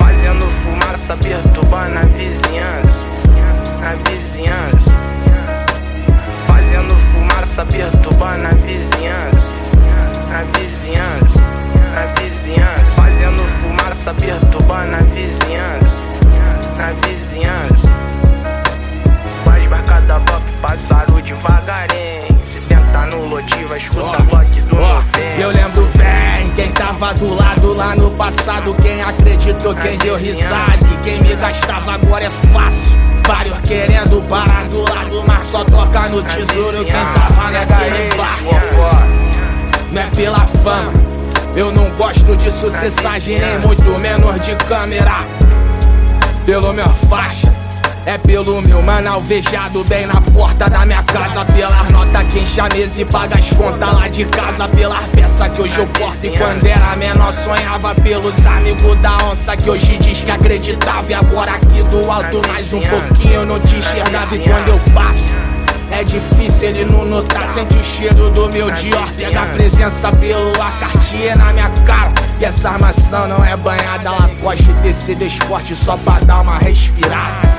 Fazendo fumaça, perturbando a vizinhança. A vizinhança. Fazendo fumaça, perturbando a vizinhança. A vizinhança. A vizinhança. Fazendo fumaça, perturbando a vizinhança. A vizinhança. Faz barcada, bop, passaram devagarinho. Se tentar no lotiva, escuta oh. a do oh. Eu lembro tava do lado lá no passado. Quem acreditou, quem deu risada. E quem me gastava agora é fácil. Vários querendo parar do lado, mas só toca no tesouro. Quem tava naquele barco, não é pela fama. Eu não gosto de sucessagem, nem muito menos de câmera. Pelo meu faixa. É pelo meu mano alvejado bem na porta da minha casa. Pelas notas que enche a mesa e paga as contas lá de casa. Pelas peças que hoje eu porto e quando era menor sonhava Pelos amigos da onça que hoje diz que acreditava. E agora aqui do alto mais um pouquinho eu não te enxergava. E quando eu passo é difícil ele não notar, sente o cheiro do meu Dior Pega a presença pelo ar, Cartier na minha cara. E essa armação não é banhada, Lacoste, tecido esporte só pra dar uma respirada